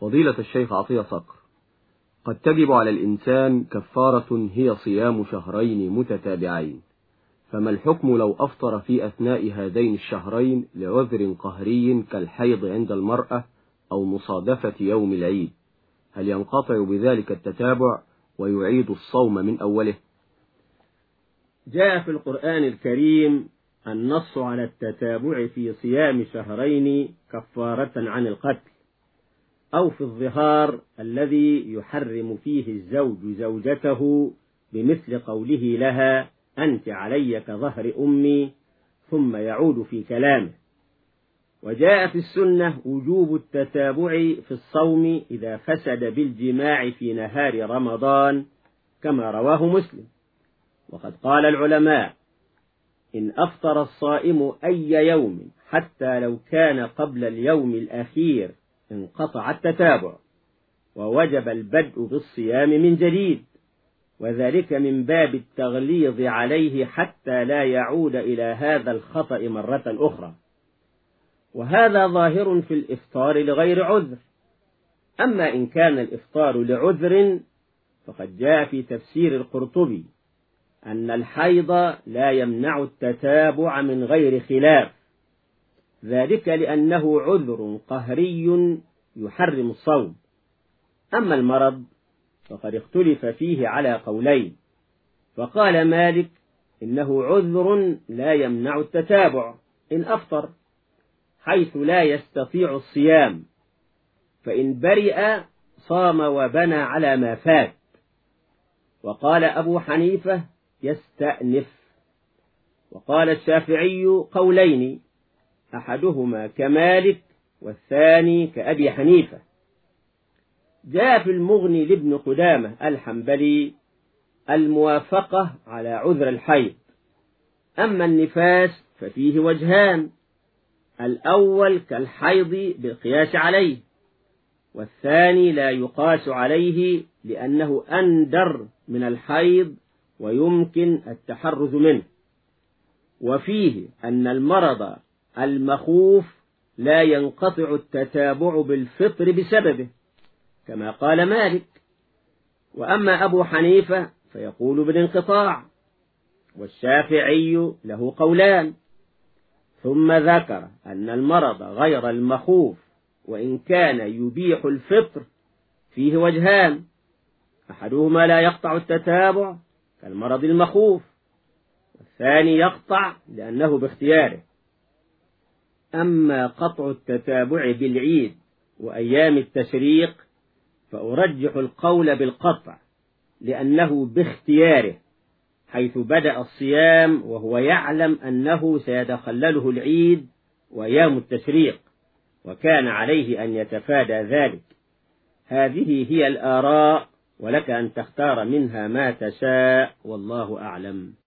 فضيلة الشيخ عطية صقر قد تجب على الإنسان كفارة هي صيام شهرين متتابعين فما الحكم لو أفطر في أثناء هذين الشهرين لعذر قهري كالحيض عند المرأة أو مصادفة يوم العيد؟ هل ينقطع بذلك التتابع ويعيد الصوم من أوله؟ جاء في القرآن الكريم النص على التتابع في صيام شهرين كفارة عن القتل. أو في الظهار الذي يحرم فيه الزوج زوجته بمثل قوله لها أنت علي كظهر أمي ثم يعود في كلامه. وجاء في السنة وجوب التتابع في الصوم إذا فسد بالجماع في نهار رمضان كما رواه مسلم. وقد قال العلماء إن أفطر الصائم أي يوم حتى لو كان قبل اليوم الأخير انقطع التتابع ووجب البدء بالصيام من جديد وذلك من باب التغليظ عليه حتى لا يعود إلى هذا الخطأ مرة أخرى. وهذا ظاهر في الإفطار لغير عذر. أما إن كان الإفطار لعذر فقد جاء في تفسير القرطبي أن الحيض لا يمنع التتابع من غير خلاف. ذلك لأنه عذر قهري يحرم الصوم. أما المرض فقد اختلف فيه على قولين. فقال مالك إنه عذر لا يمنع التتابع إن أفطر حيث لا يستطيع الصيام. فإن برئ صام وبنى على ما فات. وقال أبو حنيفة يستأنف. وقال الشافعي قولين أحدهما كمالك والثاني كأبي حنيفة. جاء في المغني لابن قدامة الحنبلي الموافقة على عذر الحيض. أما النفاس ففيه وجهان الأول كالحيض بالقياس عليه والثاني لا يقاس عليه لأنه أندر من الحيض ويمكن التحرز منه. وفيه أن المرض المخوف لا ينقطع التتابع بالفطر بسببه كما قال مالك. وأما أبو حنيفة فيقول بالانقطاع والشافعي له قولان. ثم ذكر أن المرض غير المخوف وإن كان يبيح الفطر فيه وجهان أحدهما لا يقطع التتابع كالمرض المخوف والثاني يقطع لأنه باختياره. أما قطع التتابع بالعيد وأيام التشريق فأرجح القول بالقطع لأنه باختياره حيث بدأ الصيام وهو يعلم أنه سيتخلله العيد وأيام التشريق وكان عليه أن يتفادى ذلك. هذه هي الآراء ولك أن تختار منها ما تشاء والله أعلم.